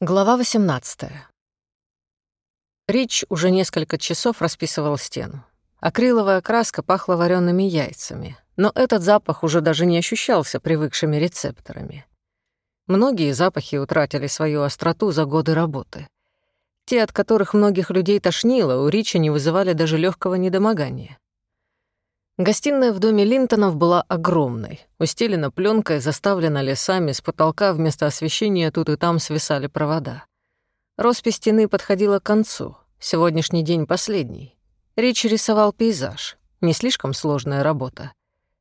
Глава 18. Рич уже несколько часов расписывал стену. Акриловая краска пахла вареными яйцами, но этот запах уже даже не ощущался привыкшими рецепторами. Многие запахи утратили свою остроту за годы работы. Те, от которых многих людей тошнило, у Рича не вызывали даже легкого недомогания. Гостиная в доме Линтонов была огромной, устелена пленкой, заставлена лесами, с потолка вместо освещения тут и там свисали провода. Роспись стены подходила к концу, сегодняшний день последний. Речь рисовал пейзаж, не слишком сложная работа.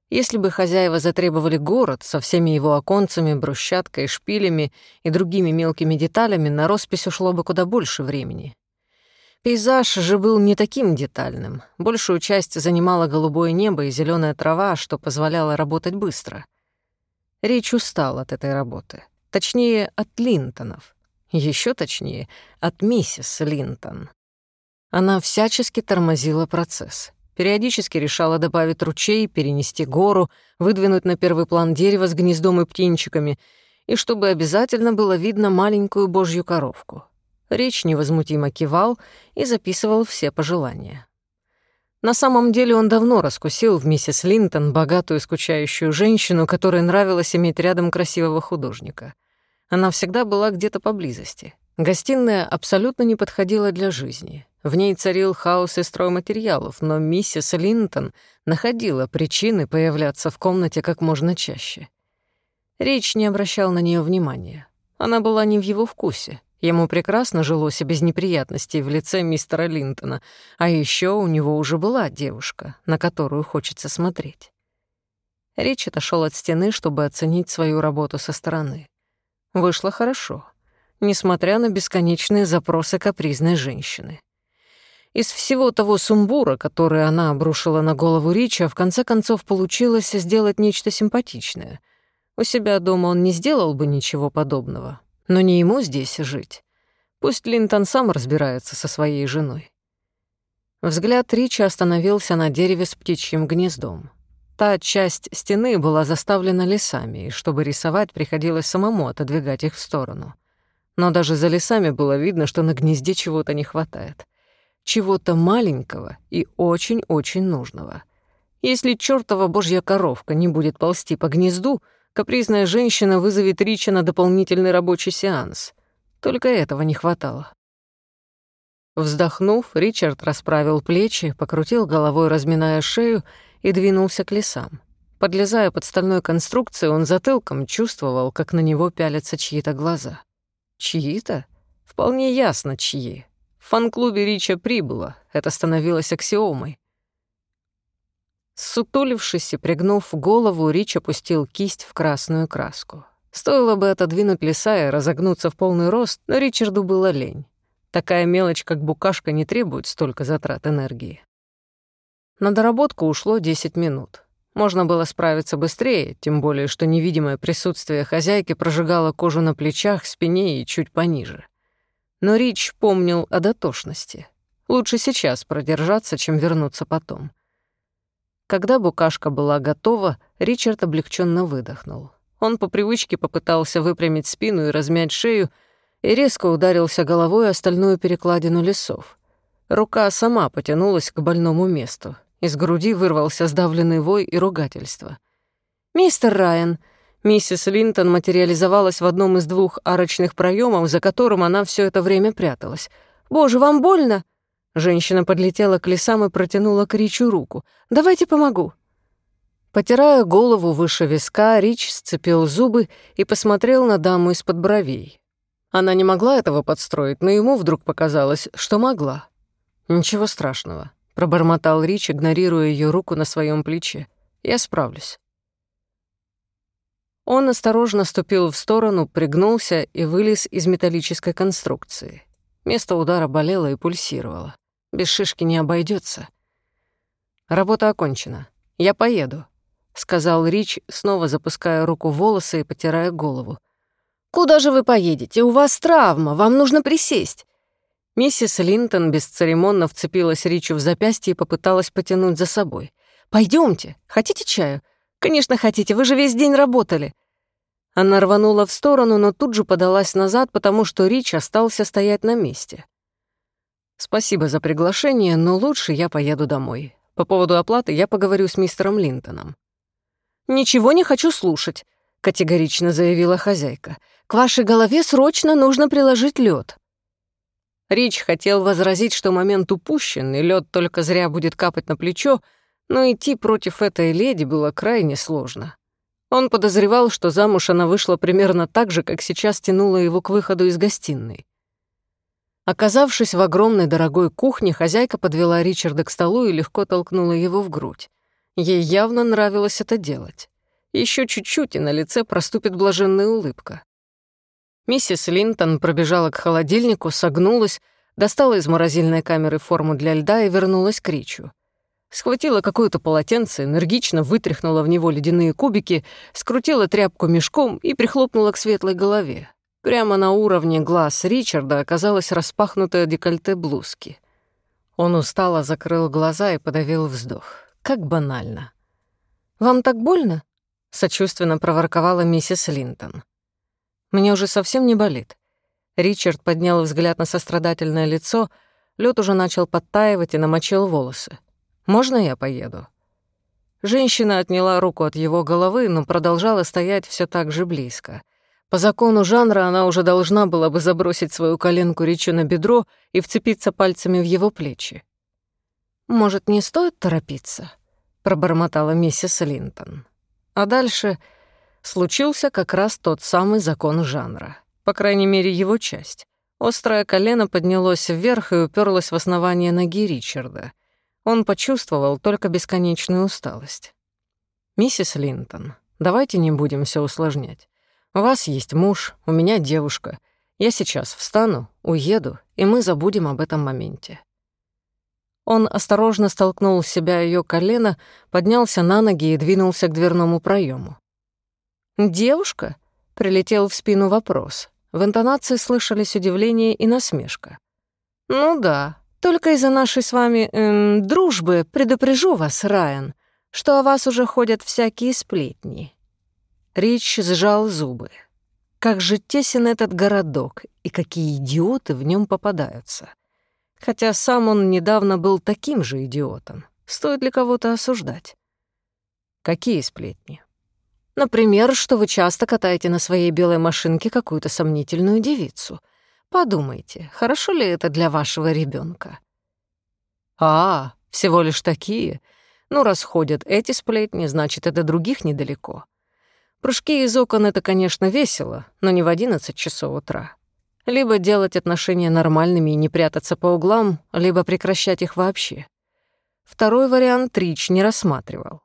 Если бы хозяева затребовали город со всеми его оконцами, брусчаткой, шпилями и другими мелкими деталями, на роспись ушло бы куда больше времени. Пейзаж же был не таким детальным. Большую часть занимала голубое небо и зеленая трава, что позволяло работать быстро. Речь устал от этой работы. Точнее, от Линтонов. Еще точнее, от миссис Линтон. Она всячески тормозила процесс. Периодически решала добавить ручей, перенести гору, выдвинуть на первый план дерево с гнездом и птенчиками, и чтобы обязательно было видно маленькую божью коровку. Речь невозмутимо кивал и записывал все пожелания. На самом деле он давно раскусил в миссис Линтон богатую скучающую женщину, которой нравилось иметь рядом красивого художника. Она всегда была где-то поблизости. Гостиная абсолютно не подходила для жизни. В ней царил хаос и стройматериалов, но миссис Линтон находила причины появляться в комнате как можно чаще. Речь не обращал на нее внимания. Она была не в его вкусе. Ему прекрасно жилось без неприятностей в лице мистера Линтона, а еще у него уже была девушка, на которую хочется смотреть. Речь отошел от стены, чтобы оценить свою работу со стороны. Вышло хорошо, несмотря на бесконечные запросы капризной женщины. Из всего того сумбура, который она обрушила на голову Рича, в конце концов получилось сделать нечто симпатичное. У себя дома он не сделал бы ничего подобного, но не ему здесь жить. Пусть Линтон сам разбирается со своей женой. Взгляд Ричи остановился на дереве с птичьим гнездом. Та часть стены была заставлена лесами, и чтобы рисовать, приходилось самому отодвигать их в сторону. Но даже за лесами было видно, что на гнезде чего-то не хватает. Чего-то маленького и очень-очень нужного. Если чёртова божья коровка не будет ползти по гнезду — Капризная женщина вызовет Рича на дополнительный рабочий сеанс. Только этого не хватало. Вздохнув, Ричард расправил плечи, покрутил головой, разминая шею, и двинулся к лесам. Подлезая под стальной конструкцией, он затылком чувствовал, как на него пялятся чьи-то глаза. Чьи-то? Вполне ясно, чьи. В фан-клубе Рича прибыло, это становилось аксиомой. Сутулившись и пригнув голову, Рич опустил кисть в красную краску. Стоило бы отодвинуть леса и разогнуться в полный рост, но Ричарду было лень. Такая мелочь, как букашка, не требует столько затрат энергии. На доработку ушло 10 минут. Можно было справиться быстрее, тем более, что невидимое присутствие хозяйки прожигало кожу на плечах, спине и чуть пониже. Но Рич помнил о дотошности. Лучше сейчас продержаться, чем вернуться потом. Когда букашка была готова, Ричард облегченно выдохнул. Он по привычке попытался выпрямить спину и размять шею, и резко ударился головой о стальную перекладину лесов. Рука сама потянулась к больному месту. Из груди вырвался сдавленный вой и ругательство. «Мистер Райан!» Миссис Линтон материализовалась в одном из двух арочных проемов, за которым она все это время пряталась. «Боже, вам больно?» Женщина подлетела к лесам и протянула к Ричу руку. «Давайте помогу». Потирая голову выше виска, Рич сцепил зубы и посмотрел на даму из-под бровей. Она не могла этого подстроить, но ему вдруг показалось, что могла. «Ничего страшного», — пробормотал Рич, игнорируя ее руку на своем плече. «Я справлюсь». Он осторожно ступил в сторону, пригнулся и вылез из металлической конструкции. Место удара болело и пульсировало. Без шишки не обойдется. Работа окончена. Я поеду, сказал Рич, снова запуская руку в волосы и потирая голову. Куда же вы поедете? У вас травма, вам нужно присесть. Миссис Линтон бесцеремонно вцепилась Ричу в запястье и попыталась потянуть за собой. Пойдемте. Хотите чаю? Конечно, хотите, вы же весь день работали. Она рванула в сторону, но тут же подалась назад, потому что Рич остался стоять на месте. «Спасибо за приглашение, но лучше я поеду домой. По поводу оплаты я поговорю с мистером Линтоном». «Ничего не хочу слушать», — категорично заявила хозяйка. «К вашей голове срочно нужно приложить лед. Рич хотел возразить, что момент упущен, и лед только зря будет капать на плечо, но идти против этой леди было крайне сложно. Он подозревал, что замуж она вышла примерно так же, как сейчас тянула его к выходу из гостиной. Оказавшись в огромной дорогой кухне, хозяйка подвела Ричарда к столу и легко толкнула его в грудь. Ей явно нравилось это делать. Еще чуть-чуть, и на лице проступит блаженная улыбка. Миссис Линтон пробежала к холодильнику, согнулась, достала из морозильной камеры форму для льда и вернулась к Ричу. Схватила какое-то полотенце, энергично вытряхнула в него ледяные кубики, скрутила тряпку мешком и прихлопнула к светлой голове. Прямо на уровне глаз Ричарда оказалась распахнутая декольте блузки. Он устало закрыл глаза и подавил вздох. Как банально. «Вам так больно?» — сочувственно проворковала миссис Линтон. «Мне уже совсем не болит». Ричард поднял взгляд на сострадательное лицо, лед уже начал подтаивать и намочил волосы. Можно я поеду?» Женщина отняла руку от его головы, но продолжала стоять все так же близко. По закону жанра она уже должна была бы забросить свою коленку Ричу на бедро и вцепиться пальцами в его плечи. «Может, не стоит торопиться?» — пробормотала миссис Линтон. А дальше случился как раз тот самый закон жанра, по крайней мере, его часть. Острое колено поднялось вверх и уперлось в основание ноги Ричарда — он почувствовал только бесконечную усталость. «Миссис Линтон, давайте не будем все усложнять. У вас есть муж, у меня девушка. Я сейчас встану, уеду, и мы забудем об этом моменте». Он осторожно столкнул с себя ее колено, поднялся на ноги и двинулся к дверному проему. «Девушка?» — прилетел в спину вопрос. В интонации слышались удивление и насмешка. «Ну да, только из-за нашей с вами эм, дружбы предупрежу вас, Райан, что о вас уже ходят всякие сплетни». Рич сжал зубы. Как же тесен этот городок, и какие идиоты в нем попадаются. Хотя сам он недавно был таким же идиотом. Стоит ли кого-то осуждать? Какие сплетни? Например, что вы часто катаете на своей белой машинке какую-то сомнительную девицу — Подумайте, хорошо ли это для вашего ребенка? А, всего лишь такие. Ну, расходят эти сплетни, значит, это других недалеко. Прыжки из окон — это, конечно, весело, но не в 11 часов утра. Либо делать отношения нормальными и не прятаться по углам, либо прекращать их вообще. Второй вариант Рич не рассматривал.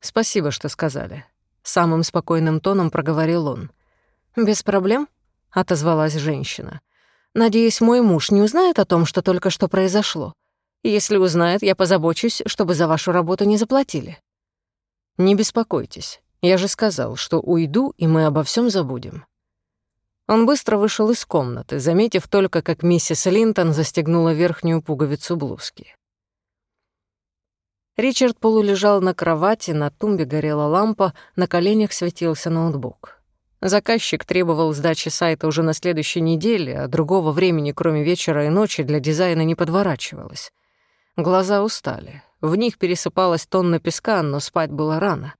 «Спасибо, что сказали», — самым спокойным тоном проговорил он. «Без проблем», отозвалась женщина. «Надеюсь, мой муж не узнает о том, что только что произошло. Если узнает, я позабочусь, чтобы за вашу работу не заплатили». «Не беспокойтесь. Я же сказал, что уйду, и мы обо всем забудем». Он быстро вышел из комнаты, заметив только, как миссис Линтон застегнула верхнюю пуговицу блузки. Ричард полулежал на кровати, на тумбе горела лампа, на коленях светился ноутбук. Заказчик требовал сдачи сайта уже на следующей неделе, а другого времени, кроме вечера и ночи, для дизайна не подворачивалось. Глаза устали. В них пересыпалась тонна песка, но спать было рано.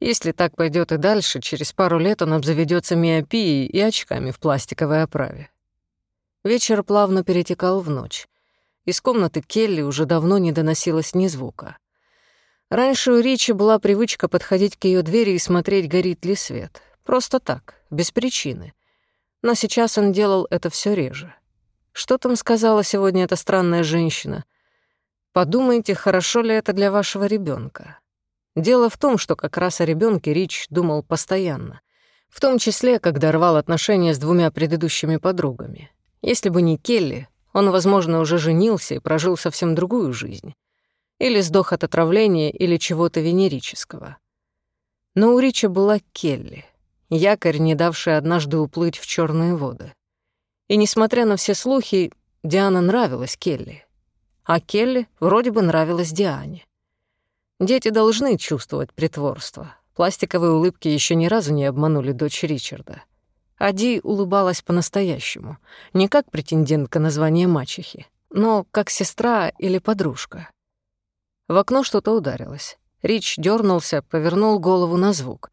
Если так пойдет и дальше, через пару лет он обзаведется миопией и очками в пластиковой оправе. Вечер плавно перетекал в ночь. Из комнаты Келли уже давно не доносилось ни звука. Раньше у Ричи была привычка подходить к ее двери и смотреть, горит ли свет. Просто так, без причины. Но сейчас он делал это все реже. Что там сказала сегодня эта странная женщина? Подумайте, хорошо ли это для вашего ребенка. Дело в том, что как раз о ребенке Рич думал постоянно. В том числе, когда рвал отношения с двумя предыдущими подругами. Если бы не Келли, он, возможно, уже женился и прожил совсем другую жизнь. Или сдох от отравления, или чего-то венерического. Но у Рича была Келли — якорь, не давший однажды уплыть в черные воды. И несмотря на все слухи, Диана нравилась Келли. А Келли вроде бы нравилась Диане. Дети должны чувствовать притворство. Пластиковые улыбки еще ни разу не обманули дочь Ричарда. Ади улыбалась по-настоящему, не как претендентка на звание мачехи, но как сестра или подружка. В окно что-то ударилось. Рич дернулся, повернул голову на звук.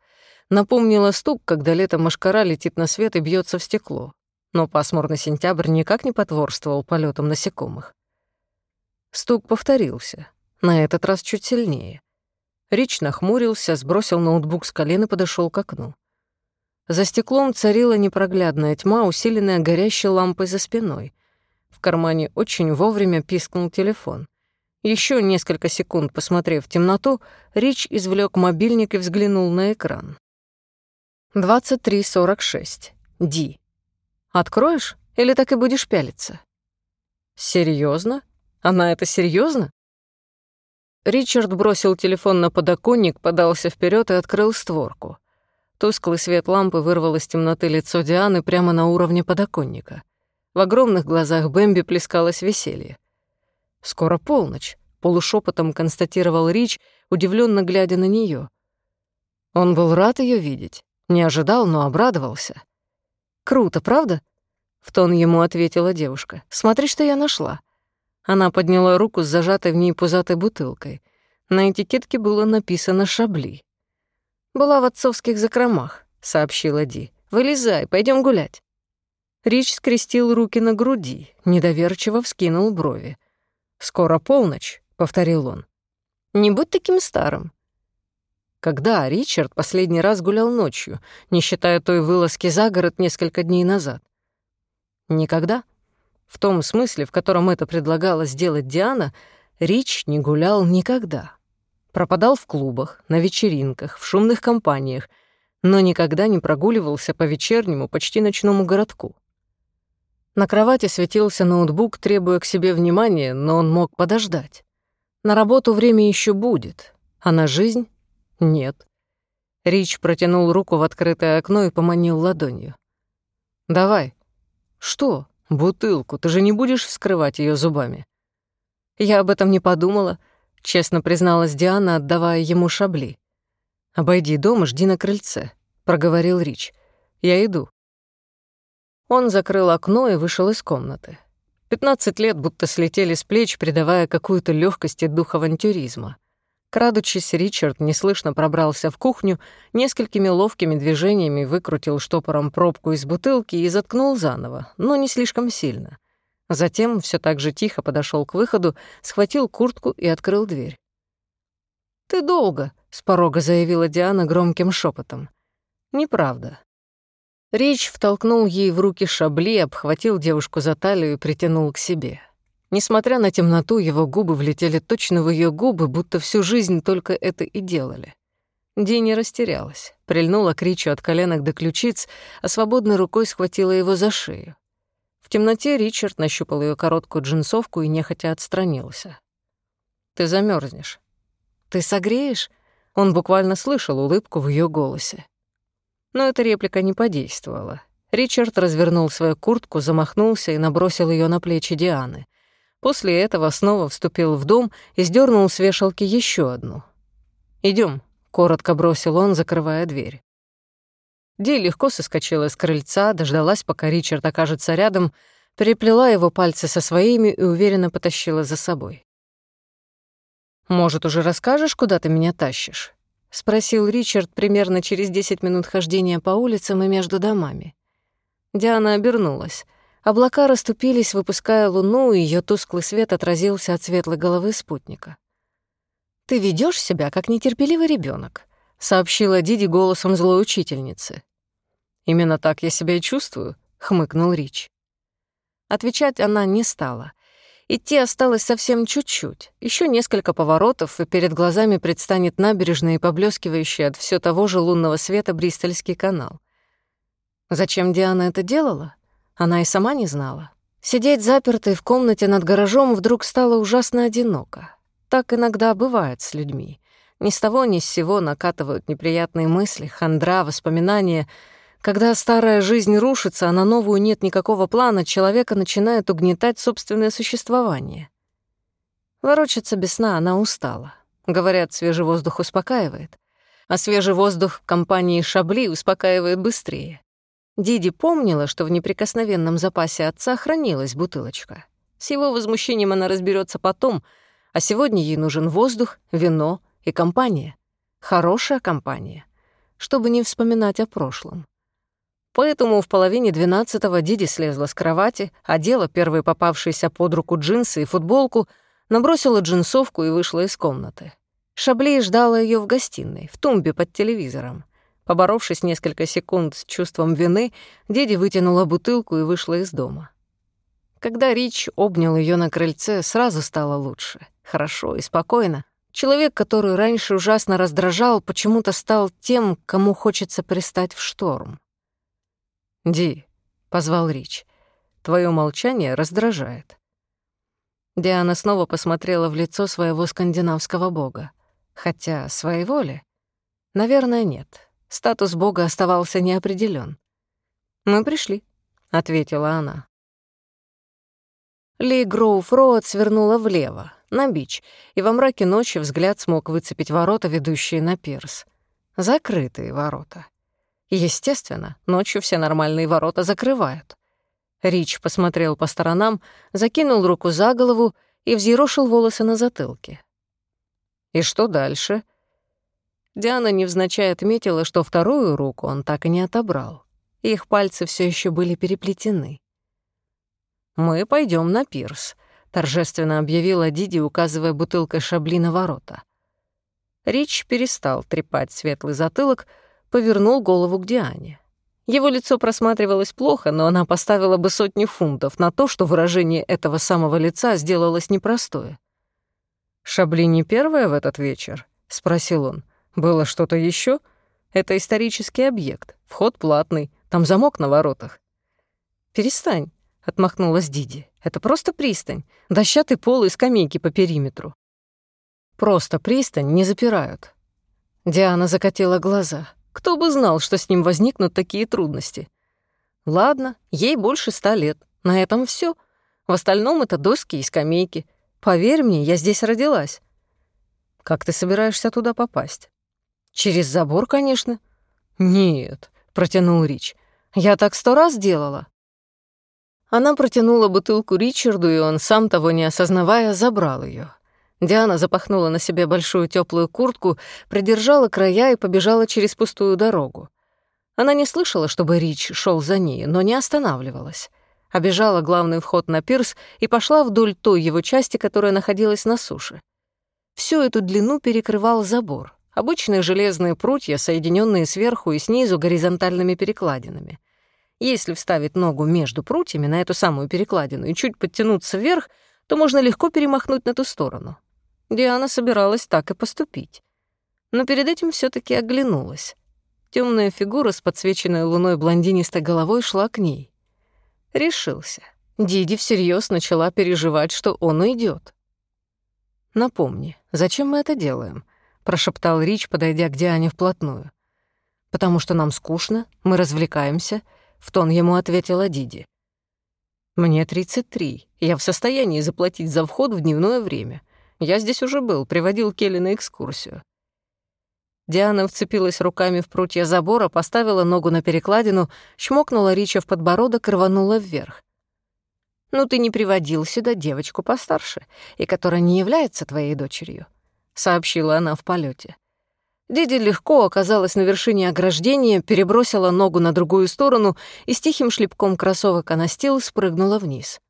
Напомнила стук, когда летом машкара летит на свет и бьется в стекло. Но пасмурный сентябрь никак не потворствовал полетам насекомых. Стук повторился, на этот раз чуть сильнее. Рич нахмурился, сбросил ноутбук с колен и подошел к окну. За стеклом царила непроглядная тьма, усиленная горящей лампой за спиной. В кармане очень вовремя пискнул телефон. Еще несколько секунд посмотрев в темноту, Рич извлек мобильник и взглянул на экран. 23.46. Ди. Откроешь или так и будешь пялиться? Серьезно? Она это серьезно? Ричард бросил телефон на подоконник, подался вперед и открыл створку. Тусклый свет лампы вырвал из темноты лицо Дианы прямо на уровне подоконника. В огромных глазах Бэмби плескалось веселье. «Скоро полночь», — полушепотом констатировал Рич, удивленно глядя на нее. Он был рад ее видеть, не ожидал, но обрадовался. «Круто, правда?» — в тон ему ответила девушка. «Смотри, что я нашла». Она подняла руку с зажатой в ней пузатой бутылкой. На этикетке было написано «Шабли». «Была в отцовских закромах», — сообщила Ди. «Вылезай, пойдем гулять». Рич скрестил руки на груди, недоверчиво вскинул брови. «Скоро полночь», — повторил он. «Не будь таким старым». Когда Ричард последний раз гулял ночью, не считая той вылазки за город несколько дней назад? Никогда. В том смысле, в котором это предлагала сделать Диана, Рич не гулял никогда. Пропадал в клубах, на вечеринках, в шумных компаниях, но никогда не прогуливался по вечернему, почти ночному городку. На кровати светился ноутбук, требуя к себе внимания, но он мог подождать. На работу время еще будет, а на жизнь — нет. Рич протянул руку в открытое окно и поманил ладонью. «Давай». «Что?» «Бутылку, ты же не будешь вскрывать ее зубами?» «Я об этом не подумала», — честно призналась Диана, отдавая ему шабли. «Обойди дом и жди на крыльце», — проговорил Рич. «Я иду». Он закрыл окно и вышел из комнаты. Пятнадцать лет будто слетели с плеч, придавая какую-то легкость и дух авантюризма. Крадучись, Ричард неслышно пробрался в кухню, несколькими ловкими движениями выкрутил штопором пробку из бутылки и заткнул заново, но не слишком сильно. Затем все так же тихо подошел к выходу, схватил куртку и открыл дверь. «Ты долго», — с порога заявила Диана громким шепотом. «Неправда». Рич втолкнул ей в руки шабли, обхватил девушку за талию и притянул к себе. Несмотря на темноту, его губы влетели точно в ее губы, будто всю жизнь только это и делали. Ди не растерялась, прильнула к Ричу от коленок до ключиц, а свободной рукой схватила его за шею. В темноте Ричард нащупал ее короткую джинсовку и нехотя отстранился. «Ты замерзнешь. «Ты согреешь?» Он буквально слышал улыбку в ее голосе. Но эта реплика не подействовала. Ричард развернул свою куртку, замахнулся и набросил ее на плечи Дианы. После этого снова вступил в дом и сдернул с вешалки еще одну. Идем, коротко бросил он, закрывая дверь. Ди легко соскочила с крыльца, дождалась, пока Ричард окажется рядом, переплела его пальцы со своими и уверенно потащила за собой. «Может, уже расскажешь, куда ты меня тащишь?» — спросил Ричард примерно через десять минут хождения по улицам и между домами. Диана обернулась. Облака расступились, выпуская луну, и ее тусклый свет отразился от светлой головы спутника. «Ты ведешь себя, как нетерпеливый ребенок, сообщила Диди голосом злой учительницы. «Именно так я себя и чувствую», — хмыкнул Рич. Отвечать она не стала. Идти осталось совсем чуть-чуть. Еще несколько поворотов, и перед глазами предстанет набережная и поблескивающий от все того же лунного света Бристольский канал. Зачем Диана это делала? Она и сама не знала. Сидеть запертой в комнате над гаражом вдруг стало ужасно одиноко. Так иногда бывает с людьми. Ни с того ни с сего накатывают неприятные мысли, хандра, воспоминания. Когда старая жизнь рушится, а на новую нет никакого плана, человека начинает угнетать собственное существование. Ворочаться без сна она устала. Говорят, свежий воздух успокаивает. а свежий воздух в компании Шабли успокаивает быстрее. Диди помнила, что в неприкосновенном запасе отца хранилась бутылочка. С его возмущением она разберется потом, а сегодня ей нужен воздух, вино и компания. Хорошая компания, чтобы не вспоминать о прошлом. Поэтому в половине двенадцатого Диди слезла с кровати, одела первые попавшиеся под руку джинсы и футболку, набросила джинсовку и вышла из комнаты. Шабли ждала ее в гостиной, в тумбе под телевизором. Поборовшись несколько секунд с чувством вины, Диди вытянула бутылку и вышла из дома. Когда Рич обнял ее на крыльце, сразу стало лучше. Хорошо и спокойно. Человек, который раньше ужасно раздражал, почему-то стал тем, кому хочется пристать в шторм. «Ди», — позвал Рич, — «твое молчание раздражает». Диана снова посмотрела в лицо своего скандинавского бога. Хотя своего ли? Наверное, нет. Статус бога оставался неопределён. «Мы пришли», — ответила она. Ли Гроув Роуд свернула влево, на бич, и во мраке ночи взгляд смог выцепить ворота, ведущие на пирс. Закрытые ворота. Естественно, ночью все нормальные ворота закрывают. Рич посмотрел по сторонам, закинул руку за голову и взъерошил волосы на затылке. «И что дальше?» Диана невзначай отметила, что вторую руку он так и не отобрал. Их пальцы все еще были переплетены. «Мы пойдем на пирс», — торжественно объявила Диди, указывая бутылкой шабли на ворота. Рич перестал трепать светлый затылок, повернул голову к Диане. Его лицо просматривалось плохо, но она поставила бы сотни фунтов на то, что выражение этого самого лица сделалось непростое. «Шабли не первая в этот вечер?» — спросил он. «Было что-то еще? Это исторический объект, вход платный, там замок на воротах». «Перестань», — отмахнулась Диди. «Это просто пристань, дощатый пол и скамейки по периметру». «Просто пристань не запирают». Диана закатила глаза. Кто бы знал, что с ним возникнут такие трудности. Ладно, ей больше ста лет. На этом все. В остальном это доски и скамейки. Поверь мне, я здесь родилась. Как ты собираешься туда попасть? Через забор, конечно. Нет, протянул Рич. Я так сто раз делала. Она протянула бутылку Ричарду, и он, сам того не осознавая, забрал ее. Диана запахнула на себе большую теплую куртку, придержала края и побежала через пустую дорогу. Она не слышала, чтобы Рич шел за ней, но не останавливалась. Обежала главный вход на пирс и пошла вдоль той его части, которая находилась на суше. Всю эту длину перекрывал забор. Обычные железные прутья, соединенные сверху и снизу горизонтальными перекладинами. Если вставить ногу между прутьями на эту самую перекладину и чуть подтянуться вверх, то можно легко перемахнуть на ту сторону. Диана собиралась так и поступить. Но перед этим все таки оглянулась. Темная фигура с подсвеченной луной блондинистой головой шла к ней. Решился. Диди всерьез начала переживать, что он уйдет. «Напомни, зачем мы это делаем?» — прошептал Рич, подойдя к Диане вплотную. «Потому что нам скучно, мы развлекаемся», — в тон ему ответила Диди. «Мне 33, я в состоянии заплатить за вход в дневное время. Я здесь уже был, приводил Келли на экскурсию. Диана вцепилась руками в прутья забора, поставила ногу на перекладину, чмокнула Рича в подбородок и рванула вверх. «Ну ты не приводил сюда девочку постарше, и которая не является твоей дочерью», — сообщила она в полете. Диди легко оказалась на вершине ограждения, перебросила ногу на другую сторону и с тихим шлепком кроссовок о настил спрыгнула вниз.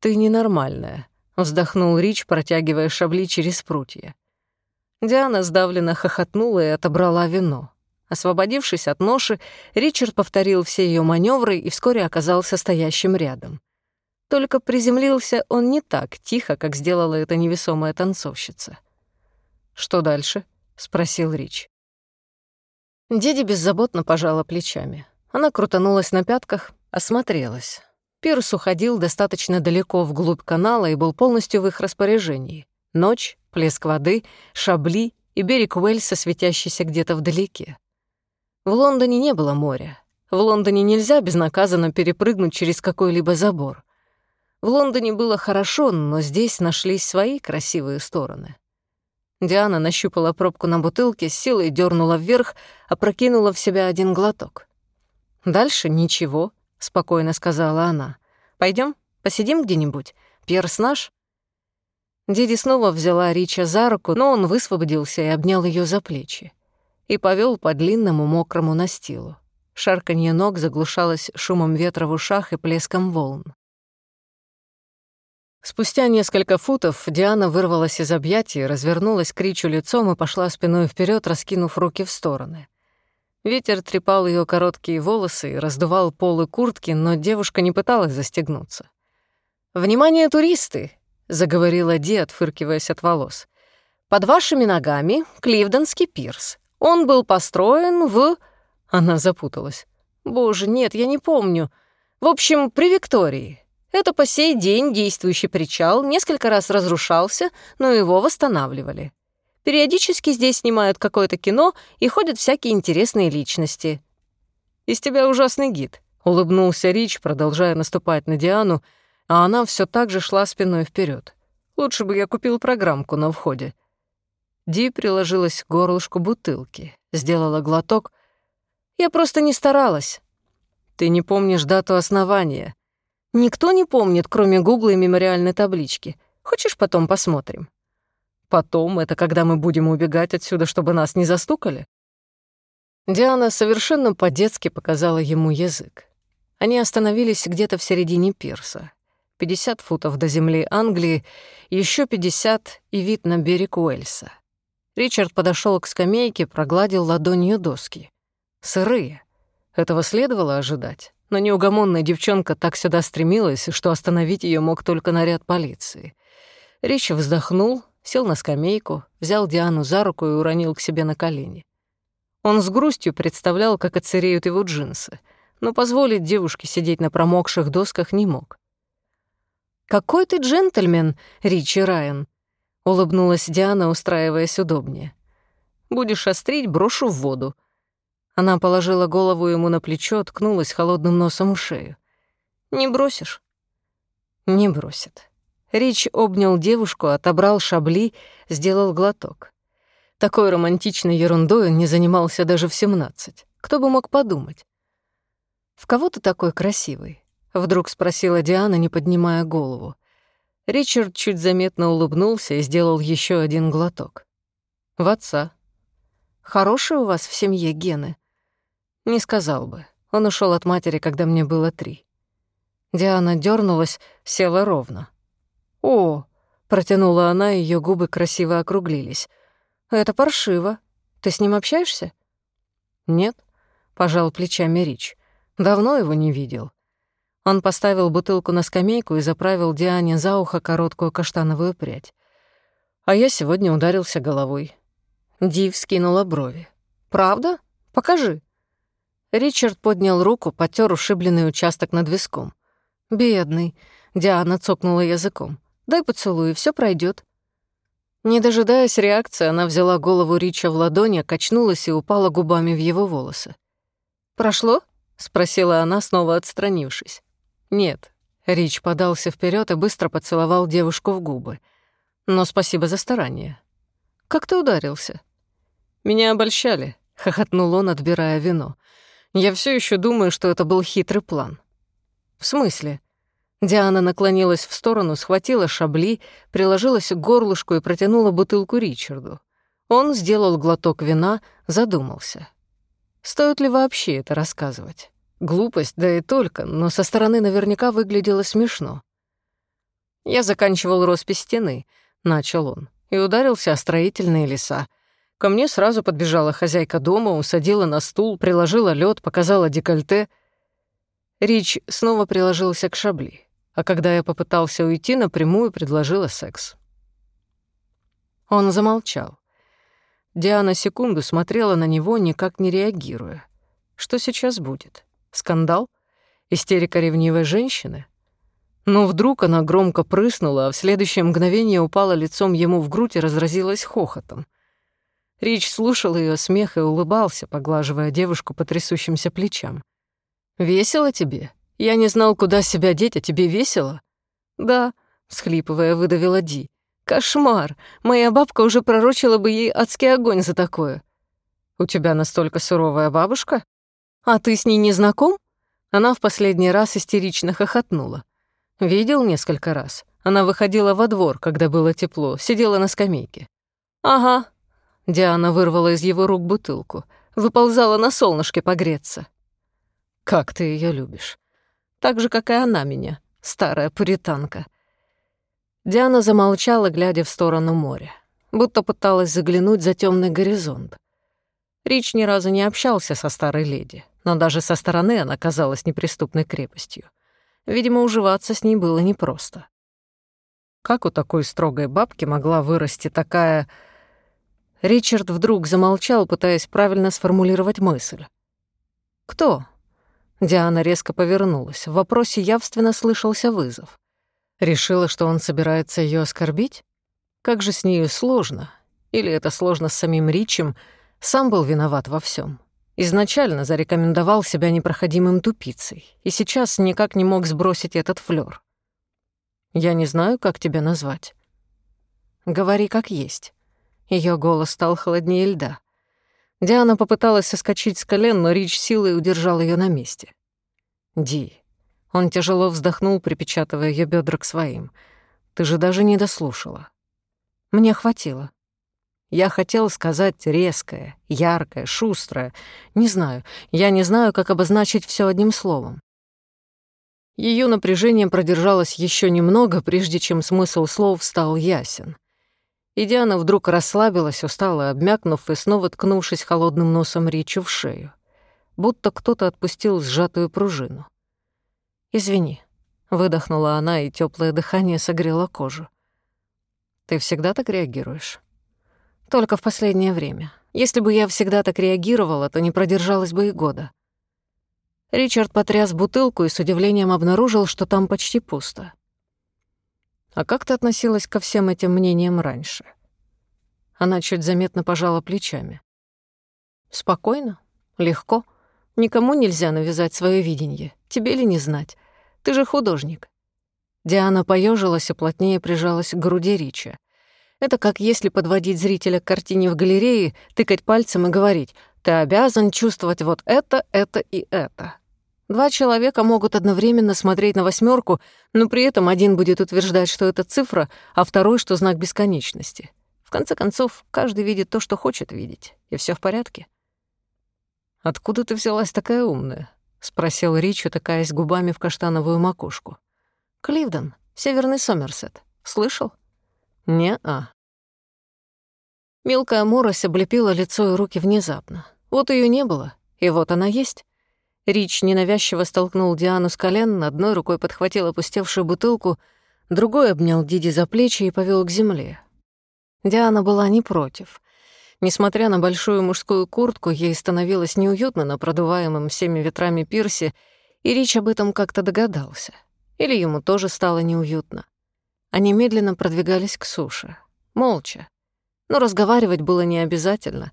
«Ты ненормальная», Вздохнул Рич, протягивая шабли через прутья. Диана сдавленно хохотнула и отобрала вино. Освободившись от ноши, Ричард повторил все ее маневры и вскоре оказался стоящим рядом. Только приземлился он не так тихо, как сделала эта невесомая танцовщица. «Что дальше?» — спросил Рич. Диди беззаботно пожала плечами. Она крутанулась на пятках, осмотрелась. Пирс уходил достаточно далеко вглубь канала и был полностью в их распоряжении. Ночь, плеск воды, шабли и берег Уэльса, светящийся где-то вдалеке. В Лондоне не было моря. В Лондоне нельзя безнаказанно перепрыгнуть через какой-либо забор. В Лондоне было хорошо, но здесь нашлись свои красивые стороны. Диана нащупала пробку на бутылке, с силой дернула вверх, опрокинула в себя один глоток. «Дальше ничего», — спокойно сказала она. Пойдем, посидим где-нибудь? Перс наш?» Диди снова взяла Рича за руку, но он высвободился и обнял ее за плечи. И повел по длинному мокрому настилу. Шарканье ног заглушалось шумом ветра в ушах и плеском волн. Спустя несколько футов Диана вырвалась из объятий, развернулась к Ричу лицом и пошла спиной вперед, раскинув руки в стороны. Ветер трепал ее короткие волосы и раздувал полы куртки, но девушка не пыталась застегнуться. «Внимание, туристы!» — заговорила Ди, отфыркиваясь от волос. «Под вашими ногами Кливденский пирс. Он был построен в...» Она запуталась. «Боже, нет, я не помню. В общем, при Виктории. Это по сей день действующий причал, несколько раз разрушался, но его восстанавливали. Периодически здесь снимают какое-то кино и ходят всякие интересные личности. «Из тебя ужасный гид», — улыбнулся Рич, продолжая наступать на Диану, а она все так же шла спиной вперед. «Лучше бы я купил программку на входе». Ди приложилась к горлышку бутылки, сделала глоток. «Я просто не старалась». «Ты не помнишь дату основания?» «Никто не помнит, кроме Гугла и мемориальной таблички. Хочешь, потом посмотрим?» «Потом — это когда мы будем убегать отсюда, чтобы нас не застукали?» Диана совершенно по-детски показала ему язык. Они остановились где-то в середине пирса. 50 футов до земли Англии, еще 50 и вид на берег Уэльса. Ричард подошел к скамейке, прогладил ладонью доски. Сырые. Этого следовало ожидать, но неугомонная девчонка так сюда стремилась, что остановить ее мог только наряд полиции. Рич вздохнул, сел на скамейку, взял Диану за руку и уронил к себе на колени. Он с грустью представлял, как отсыреют его джинсы, но позволить девушке сидеть на промокших досках не мог. «Какой ты джентльмен, Ричи Райан!» — улыбнулась Диана, устраиваясь удобнее. «Будешь острить, брошу в воду». Она положила голову ему на плечо, ткнулась холодным носом в шею. «Не бросишь?» «Не бросит». Рич обнял девушку, отобрал шабли, сделал глоток. Такой романтичной ерундой он не занимался даже в семнадцать. Кто бы мог подумать? «В кого ты такой красивый?» — вдруг спросила Диана, не поднимая голову. Ричард чуть заметно улыбнулся и сделал еще один глоток. «В отца». «Хорошие у вас в семье гены?» «Не сказал бы. Он ушел от матери, когда мне было три». Диана дернулась, села ровно. «О!» — протянула она, ее губы красиво округлились. «Это паршиво. Ты с ним общаешься?» «Нет», — пожал плечами Рич. «Давно его не видел. Он поставил бутылку на скамейку и заправил Диане за ухо короткую каштановую прядь. А я сегодня ударился головой. Див скинула брови. «Правда? Покажи». Ричард поднял руку, потер ушибленный участок над виском. «Бедный», — Диана цокнула языком. «Дай поцелуй, и всё пройдёт». Не дожидаясь реакции, она взяла голову Рича в ладони, качнулась и упала губами в его волосы. «Прошло?» — спросила она, снова отстранившись. «Нет». Рич подался вперед и быстро поцеловал девушку в губы. «Но спасибо за старание». «Как ты ударился?» «Меня обольщали», — хохотнул он, отбирая вино. «Я все еще думаю, что это был хитрый план». «В смысле?» Диана наклонилась в сторону, схватила шабли, приложилась к горлышку и протянула бутылку Ричарду. Он сделал глоток вина, задумался. Стоит ли вообще это рассказывать? Глупость, да и только, но со стороны наверняка выглядело смешно. Я заканчивал роспись стены, начал он, и ударился о строительные леса. Ко мне сразу подбежала хозяйка дома, усадила на стул, приложила лед, показала декольте. Рич снова приложился к шабли, а когда я попытался уйти, напрямую предложила секс. Он замолчал. Диана секунду смотрела на него, никак не реагируя. Что сейчас будет? Скандал? Истерика ревнивой женщины? Но вдруг она громко прыснула, а в следующее мгновение упала лицом ему в грудь и разразилась хохотом. Рич слушал ее смех и улыбался, поглаживая девушку по трясущимся плечам. «Весело тебе? Я не знал, куда себя деть, а тебе весело?» «Да», — схлипывая, выдавила Ди. Кошмар! Моя бабка уже пророчила бы ей адский огонь за такое. У тебя настолько суровая бабушка? А ты с ней не знаком? Она в последний раз истерично хохотнула. Видел несколько раз. Она выходила во двор, когда было тепло, сидела на скамейке. «Ага». Диана вырвала из его рук бутылку. Выползала на солнышке погреться. «Как ты ее любишь?» «Так же, как и она меня, старая пуританка». Диана замолчала, глядя в сторону моря, будто пыталась заглянуть за темный горизонт. Рич ни разу не общался со старой леди, но даже со стороны она казалась неприступной крепостью. Видимо, уживаться с ней было непросто. Как у такой строгой бабки могла вырасти такая... Ричард вдруг замолчал, пытаясь правильно сформулировать мысль. «Кто?» Диана резко повернулась. В вопросе явственно слышался вызов. Решила, что он собирается ее оскорбить? Как же с нею сложно. Или это сложно с самим Ричем, сам был виноват во всем. Изначально зарекомендовал себя непроходимым тупицей, и сейчас никак не мог сбросить этот флёр. «Я не знаю, как тебя назвать». «Говори как есть». Ее голос стал холоднее льда. Диана попыталась соскочить с колен, но Рич силой удержал ее на месте. «Ди». Он тяжело вздохнул, припечатывая ее бедра к своим. «Ты же даже не дослушала». «Мне хватило». Я хотел сказать резкое, яркое, шустрое. Не знаю, я не знаю, как обозначить все одним словом. Ее напряжение продержалось еще немного, прежде чем смысл слов стал ясен. И Диана вдруг расслабилась, устала, обмякнув и снова ткнувшись холодным носом Ричу в шею. Будто кто-то отпустил сжатую пружину. «Извини», — выдохнула она, и теплое дыхание согрело кожу. «Ты всегда так реагируешь?» Только в последнее время. Если бы я всегда так реагировала, то не продержалась бы и года. Ричард потряс бутылку и с удивлением обнаружил, что там почти пусто. «А как ты относилась ко всем этим мнениям раньше?» Она чуть заметно пожала плечами. «Спокойно, легко. Никому нельзя навязать свое видение. Тебе ли не знать? Ты же художник». Диана поежилась и плотнее прижалась к груди Рича. Это как если подводить зрителя к картине в галерее, тыкать пальцем и говорить «ты обязан чувствовать вот это, это и это». Два человека могут одновременно смотреть на восьмерку, но при этом один будет утверждать, что это цифра, а второй, что знак бесконечности. В конце концов, каждый видит то, что хочет видеть, и все в порядке. «Откуда ты взялась такая умная?» — спросил Рич, утыкаясь губами в каштановую макушку. «Кливден, Северный Сомерсет. Слышал?» «Не-а». Мелкая морось облепила лицо и руки внезапно. Вот ее не было, и вот она есть. Рич ненавязчиво столкнул Диану с колен, одной рукой подхватил опустевшую бутылку, другой обнял Диди за плечи и повел к земле. Диана была не против. Несмотря на большую мужскую куртку, ей становилось неуютно на продуваемом всеми ветрами пирсе, и Рич об этом как-то догадался. Или ему тоже стало неуютно. Они медленно продвигались к суше. Молча. Но разговаривать было не обязательно.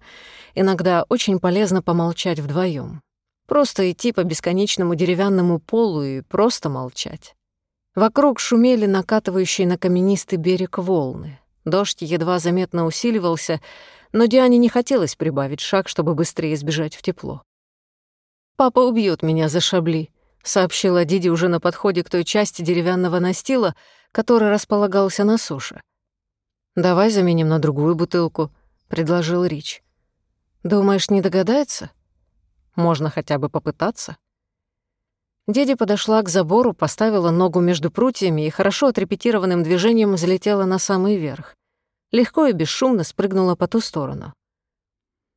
Иногда очень полезно помолчать вдвоем. Просто идти по бесконечному деревянному полу и просто молчать. Вокруг шумели накатывающие на каменистый берег волны. Дождь едва заметно усиливался, но Диане не хотелось прибавить шаг, чтобы быстрее сбежать в тепло. «Папа убьет меня за шабли», — сообщила Диди уже на подходе к той части деревянного настила, который располагался на суше. «Давай заменим на другую бутылку», — предложил Рич. «Думаешь, не догадается? Можно хотя бы попытаться». Дядя подошла к забору, поставила ногу между прутьями и хорошо отрепетированным движением взлетела на самый верх. Легко и бесшумно спрыгнула по ту сторону.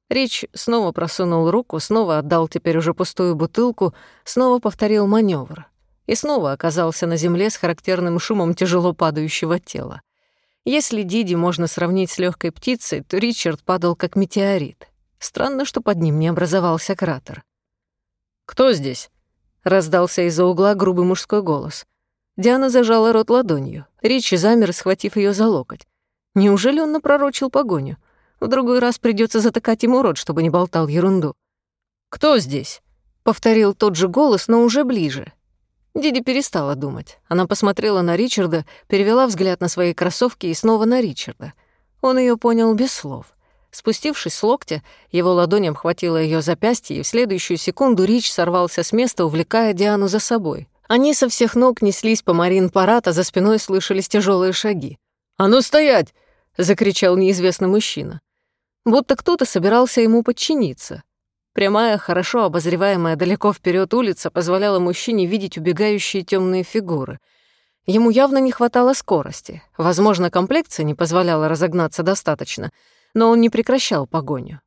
Рич снова просунул руку, снова отдал теперь уже пустую бутылку, снова повторил маневр и снова оказался на земле с характерным шумом тяжело падающего тела. Если Диди можно сравнить с легкой птицей, то Ричард падал как метеорит. Странно, что под ним не образовался кратер. «Кто здесь?» — раздался из-за угла грубый мужской голос. Диана зажала рот ладонью. Ричи замер, схватив ее за локоть. Неужели он напророчил погоню? В другой раз придется затыкать ему рот, чтобы не болтал ерунду. «Кто здесь?» — повторил тот же голос, но уже ближе. Диди перестала думать. Она посмотрела на Ричарда, перевела взгляд на свои кроссовки и снова на Ричарда. Он ее понял без слов. Спустившись с локтя, его ладонь обхватила ее запястье, и в следующую секунду Рич сорвался с места, увлекая Диану за собой. Они со всех ног неслись по Марин парад, а за спиной слышались тяжелые шаги. «А ну стоять!» — закричал неизвестный мужчина. Будто кто-то собирался ему подчиниться. Прямая, хорошо обозреваемая далеко вперед улица позволяла мужчине видеть убегающие темные фигуры. Ему явно не хватало скорости. Возможно, комплекция не позволяла разогнаться достаточно, но он не прекращал погоню.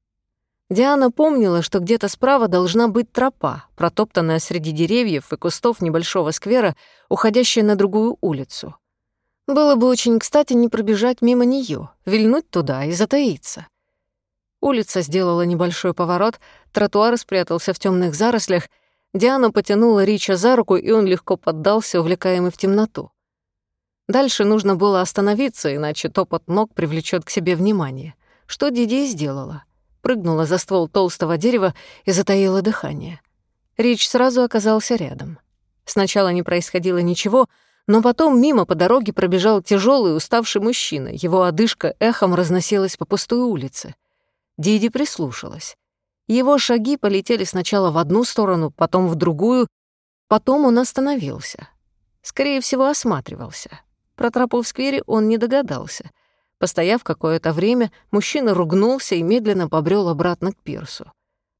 Диана помнила, что где-то справа должна быть тропа, протоптанная среди деревьев и кустов небольшого сквера, уходящая на другую улицу. Было бы очень кстати не пробежать мимо нее, вильнуть туда и затаиться. Улица сделала небольшой поворот, тротуар спрятался в темных зарослях. Диана потянула Рича за руку, и он легко поддался, увлекаемый в темноту. Дальше нужно было остановиться, иначе топот ног привлечет к себе внимание. Что Диди сделала. Прыгнула за ствол толстого дерева и затаила дыхание. Рич сразу оказался рядом. Сначала не происходило ничего, но потом мимо по дороге пробежал тяжелый уставший мужчина. Его одышка эхом разносилась по пустой улице. Диди прислушалась. Его шаги полетели сначала в одну сторону, потом в другую, потом он остановился. Скорее всего, осматривался. Про тропу в сквере он не догадался. Постояв какое-то время, мужчина ругнулся и медленно побрел обратно к пирсу.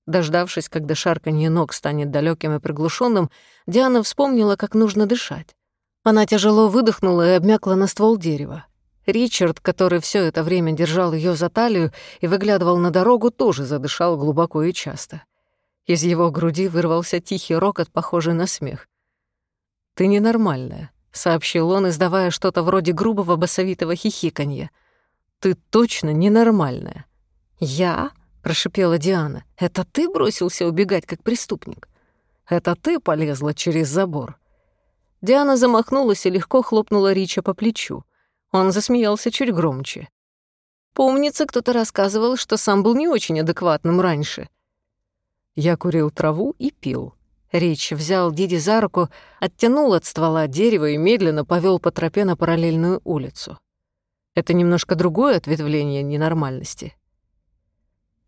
Дождавшись, когда шарканье ног станет далеким и приглушенным, Диана вспомнила, как нужно дышать. Она тяжело выдохнула и обмякла на ствол дерева. Ричард, который все это время держал ее за талию и выглядывал на дорогу, тоже задышал глубоко и часто. Из его груди вырвался тихий рокот, похожий на смех. «Ты ненормальная», — сообщил он, издавая что-то вроде грубого басовитого хихиканья. «Ты точно ненормальная». «Я?» — прошипела Диана. «Это ты бросился убегать, как преступник? Это ты полезла через забор?» Диана замахнулась и легко хлопнула Рича по плечу. Он засмеялся чуть громче. Помнится, кто-то рассказывал, что сам был не очень адекватным раньше. Я курил траву и пил. Рич взял Диди за руку, оттянул от ствола дерева и медленно повел по тропе на параллельную улицу. Это немножко другое ответвление ненормальности.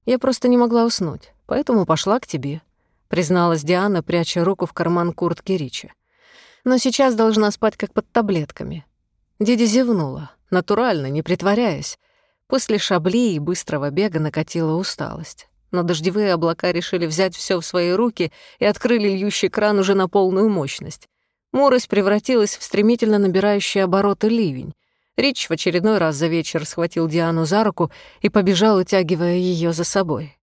Я просто не могла уснуть, поэтому пошла к тебе, призналась Диана, пряча руку в карман куртки Рича. Но сейчас должна спать как под таблетками. Диди зевнула, натурально, не притворяясь. После шабли и быстрого бега накатила усталость. Но дождевые облака решили взять все в свои руки и открыли льющий кран уже на полную мощность. Морось превратилась в стремительно набирающий обороты ливень. Рич в очередной раз за вечер схватил Диану за руку и побежал, утягивая ее за собой.